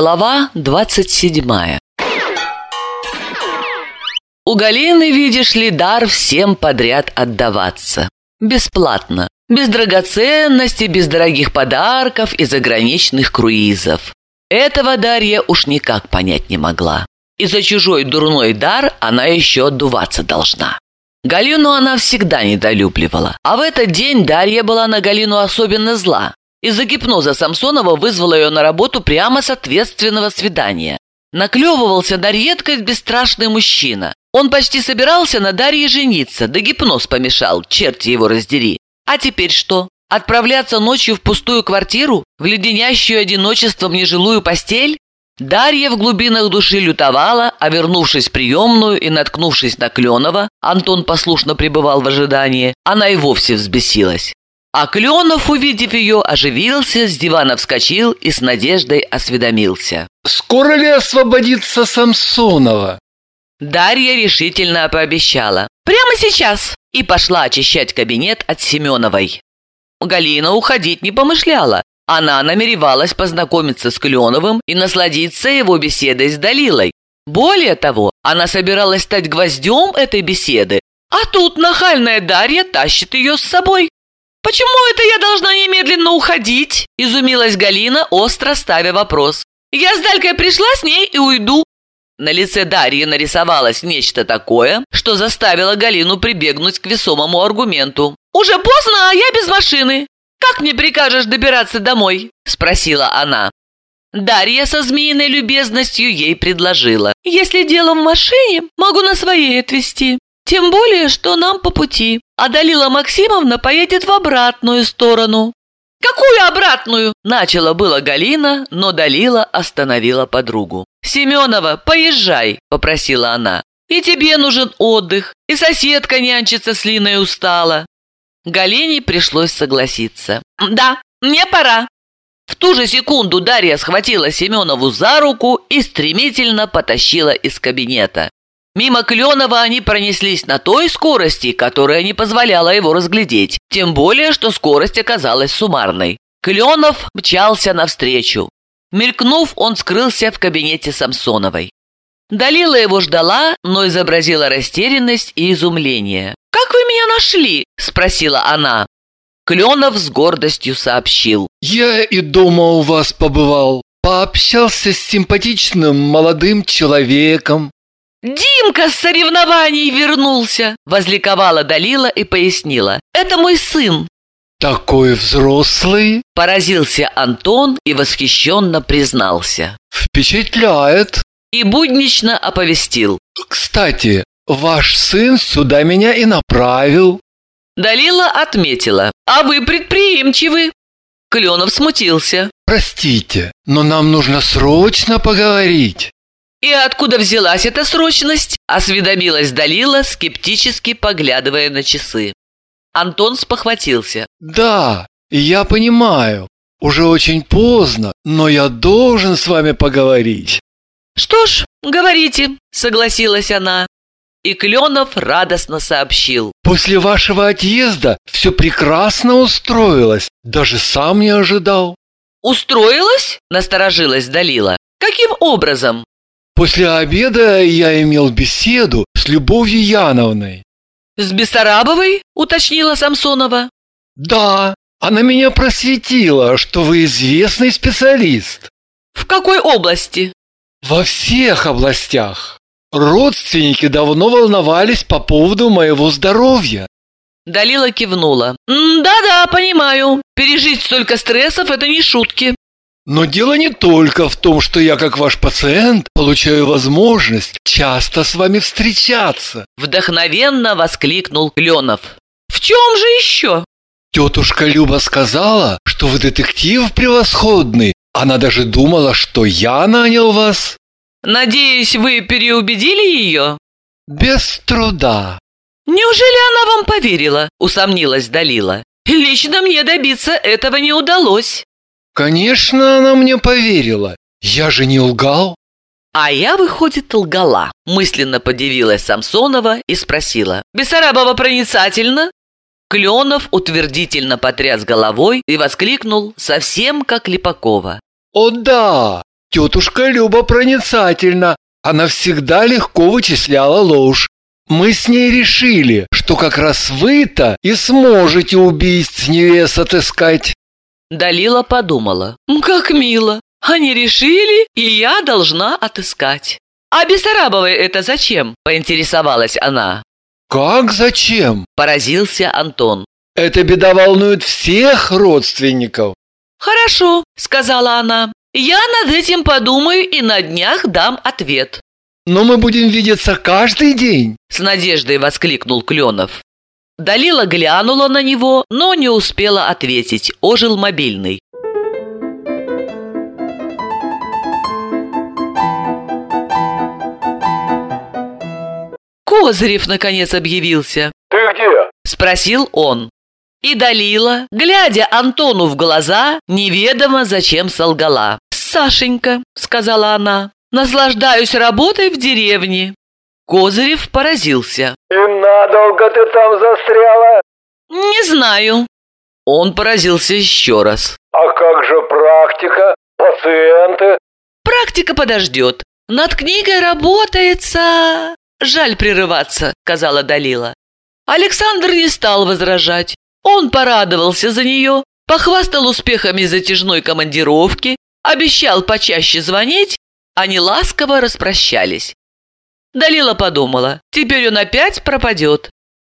Глава двадцать седьмая У Галины, видишь ли, дар всем подряд отдаваться. Бесплатно. Без драгоценностей, без дорогих подарков и заграничных круизов. Этого Дарья уж никак понять не могла. И за чужой дурной дар она еще отдуваться должна. Галину она всегда недолюбливала. А в этот день Дарья была на Галину особенно зла. Из-за гипноза Самсонова вызвала ее на работу прямо с ответственного свидания. Наклевывался на редкость бесстрашный мужчина. Он почти собирался на Дарье жениться, да гипноз помешал, черти его раздери. А теперь что? Отправляться ночью в пустую квартиру? В леденящую одиночеством нежилую постель? Дарья в глубинах души лютовала, а вернувшись в приемную и наткнувшись на Кленова, Антон послушно пребывал в ожидании, она и вовсе взбесилась. А Кленов, увидев ее, оживился, с дивана вскочил и с надеждой осведомился. «Скоро ли освободится Самсонова?» Дарья решительно пообещала. «Прямо сейчас!» и пошла очищать кабинет от Семеновой. Галина уходить не помышляла. Она намеревалась познакомиться с Кленовым и насладиться его беседой с Далилой. Более того, она собиралась стать гвоздем этой беседы, а тут нахальная Дарья тащит ее с собой. «Почему это я должна немедленно уходить?» – изумилась Галина, остро ставя вопрос. «Я с Далькой пришла с ней и уйду». На лице Дарьи нарисовалось нечто такое, что заставило Галину прибегнуть к весомому аргументу. «Уже поздно, а я без машины. Как мне прикажешь добираться домой?» – спросила она. Дарья со змеиной любезностью ей предложила. «Если дело в машине, могу на своей отвезти. Тем более, что нам по пути. А Далила Максимовна поедет в обратную сторону». «Какую обратную?» – начала было Галина, но Далила остановила подругу. «Семенова, поезжай!» – попросила она. «И тебе нужен отдых, и соседка нянчится с Линой устала». Галине пришлось согласиться. «Да, мне пора». В ту же секунду Дарья схватила Семенову за руку и стремительно потащила из кабинета. Мимо Кленова они пронеслись на той скорости, которая не позволяла его разглядеть, тем более, что скорость оказалась суммарной. Кленов мчался навстречу. Мелькнув, он скрылся в кабинете Самсоновой. Далила его ждала, но изобразила растерянность и изумление. «Как вы меня нашли?» – спросила она. Кленов с гордостью сообщил. «Я и дома у вас побывал. Пообщался с симпатичным молодым человеком. «Димка с соревнований вернулся!» – возликовала Далила и пояснила. «Это мой сын!» «Такой взрослый?» – поразился Антон и восхищенно признался. «Впечатляет!» И буднично оповестил. «Кстати, ваш сын сюда меня и направил!» Далила отметила. «А вы предприимчивы!» Кленов смутился. «Простите, но нам нужно срочно поговорить!» «И откуда взялась эта срочность?» – осведомилась Далила, скептически поглядывая на часы. Антон спохватился. «Да, я понимаю. Уже очень поздно, но я должен с вами поговорить». «Что ж, говорите», – согласилась она. И Кленов радостно сообщил. «После вашего отъезда все прекрасно устроилось. Даже сам не ожидал». «Устроилось?» – насторожилась Далила. «Каким образом?» После обеда я имел беседу с Любовью Яновной. «С Бессарабовой?» – уточнила Самсонова. «Да, она меня просветила, что вы известный специалист». «В какой области?» «Во всех областях. Родственники давно волновались по поводу моего здоровья». Далила кивнула. «Да-да, понимаю. Пережить столько стрессов – это не шутки». Но дело не только в том, что я, как ваш пациент, получаю возможность часто с вами встречаться. Вдохновенно воскликнул Кленов. В чем же еще? Тетушка Люба сказала, что вы детектив превосходный. Она даже думала, что я нанял вас. Надеюсь, вы переубедили ее? Без труда. Неужели она вам поверила? Усомнилась Далила. Лично мне добиться этого не удалось. Конечно, она мне поверила. Я же не лгал. А я, выходит, лгала. Мысленно подивилась Самсонова и спросила. Бессарабова проницательно? Кленов утвердительно потряс головой и воскликнул совсем как Липакова. О да, Тетушка Люба проницательна, она всегда легко вычисляла ложь. Мы с ней решили, что как раз вы-то и сможете убийц невест отыскать. Далила подумала. Как мило. Они решили, и я должна отыскать. А Бессарабовой это зачем? Поинтересовалась она. Как зачем? Поразился Антон. Эта беда волнует всех родственников. Хорошо, сказала она. Я над этим подумаю и на днях дам ответ. Но мы будем видеться каждый день. С надеждой воскликнул Кленов. Далила глянула на него, но не успела ответить. Ожил мобильный. Козырев, наконец, объявился. «Ты где?» – спросил он. И Далила, глядя Антону в глаза, неведомо зачем солгала. «Сашенька», – сказала она, – «наслаждаюсь работой в деревне». Козырев поразился. «И надолго ты там застряла?» «Не знаю». Он поразился еще раз. «А как же практика? Пациенты?» «Практика подождет. Над книгой работается...» «Жаль прерываться», — сказала Далила. Александр не стал возражать. Он порадовался за нее, похвастал успехами затяжной командировки, обещал почаще звонить, они ласково распрощались. Далила подумала, теперь он опять пропадет.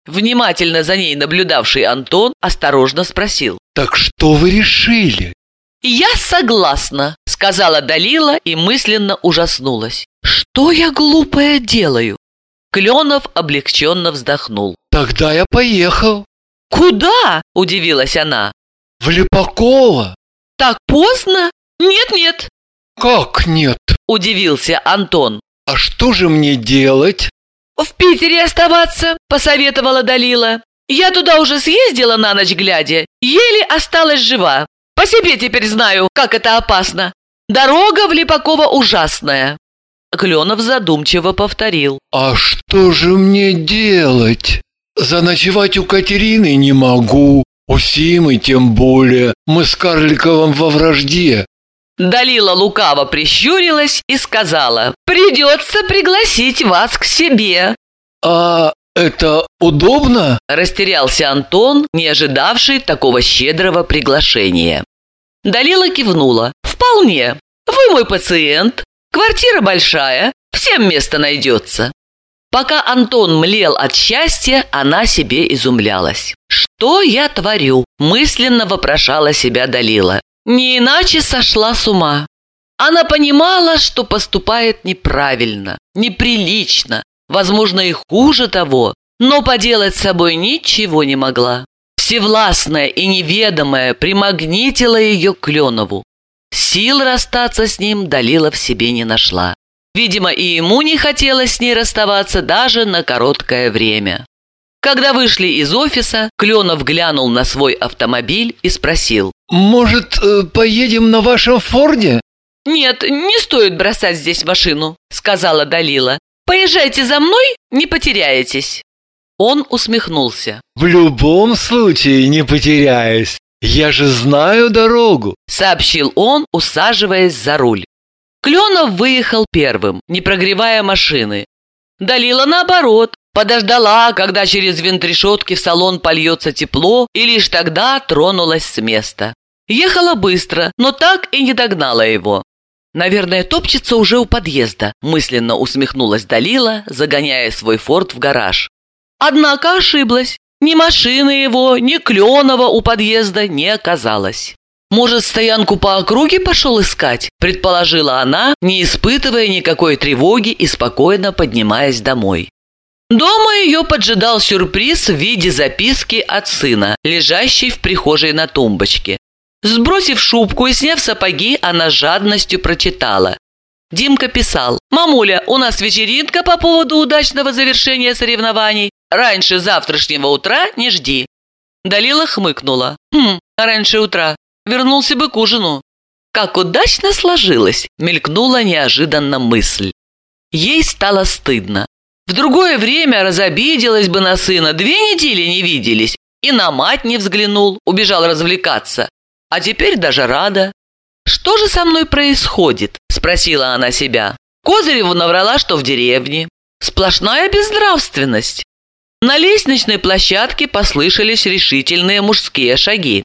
Внимательно за ней наблюдавший Антон осторожно спросил. «Так что вы решили?» «Я согласна», — сказала Далила и мысленно ужаснулась. «Что я глупая делаю?» Кленов облегченно вздохнул. «Тогда я поехал». «Куда?» – удивилась она. «В Липаково». «Так поздно? Нет-нет». «Как нет?» – удивился Антон. «А что же мне делать?» «В Питере оставаться», – посоветовала Далила. «Я туда уже съездила на ночь глядя, еле осталась жива. По себе теперь знаю, как это опасно. Дорога в Липаково ужасная». Кленов задумчиво повторил. «А что же мне делать? Заночевать у Катерины не могу, у Симы тем более, мы с Карликовым во вражде». Далила лукаво прищурилась и сказала, «Придется пригласить вас к себе». «А это удобно?» Растерялся Антон, не ожидавший такого щедрого приглашения. Далила кивнула, «Вполне. Вы мой пациент, Квартира большая, всем место найдется. Пока Антон млел от счастья, она себе изумлялась. «Что я творю?» – мысленно вопрошала себя Далила. Не иначе сошла с ума. Она понимала, что поступает неправильно, неприлично, возможно, и хуже того, но поделать с собой ничего не могла. Всевластная и неведомая примагнитила ее к Кленову. Сил расстаться с ним Далила в себе не нашла. Видимо, и ему не хотелось с ней расставаться даже на короткое время. Когда вышли из офиса, Кленов глянул на свой автомобиль и спросил. «Может, э, поедем на вашем Форде?» «Нет, не стоит бросать здесь машину», — сказала Далила. «Поезжайте за мной, не потеряетесь». Он усмехнулся. «В любом случае не потеряюсь. «Я же знаю дорогу», — сообщил он, усаживаясь за руль. Кленов выехал первым, не прогревая машины. Далила наоборот, подождала, когда через вентрешетки в салон польется тепло, и лишь тогда тронулась с места. Ехала быстро, но так и не догнала его. «Наверное, топчется уже у подъезда», – мысленно усмехнулась Далила, загоняя свой форт в гараж. Однако ошиблась. Ни машины его, ни Кленова у подъезда не оказалось. «Может, стоянку по округе пошел искать?» – предположила она, не испытывая никакой тревоги и спокойно поднимаясь домой. Дома ее поджидал сюрприз в виде записки от сына, лежащей в прихожей на тумбочке. Сбросив шубку и сняв сапоги, она жадностью прочитала. Димка писал, «Мамуля, у нас вечеринка по поводу удачного завершения соревнований. Раньше завтрашнего утра не жди». Далила хмыкнула. «Хм, раньше утра. Вернулся бы к ужину». Как удачно сложилось, мелькнула неожиданно мысль. Ей стало стыдно. В другое время разобиделась бы на сына, две недели не виделись, и на мать не взглянул, убежал развлекаться. А теперь даже рада. Что же со мной происходит? Спросила она себя. Козыреву наврала, что в деревне. Сплошная безнравственность. На лестничной площадке послышались решительные мужские шаги.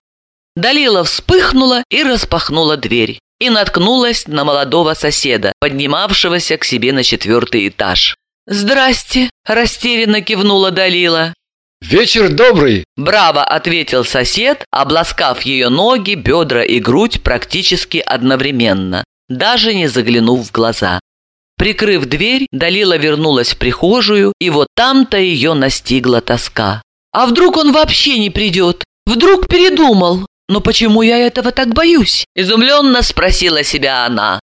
Далила вспыхнула и распахнула дверь и наткнулась на молодого соседа, поднимавшегося к себе на четвертый этаж. «Здрасте!» – растерянно кивнула Далила. «Вечер добрый!» – браво ответил сосед, обласкав ее ноги, бедра и грудь практически одновременно, даже не заглянув в глаза. Прикрыв дверь, Далила вернулась в прихожую, и вот там-то ее настигла тоска. «А вдруг он вообще не придет? Вдруг передумал? Но почему я этого так боюсь?» – изумленно спросила себя она.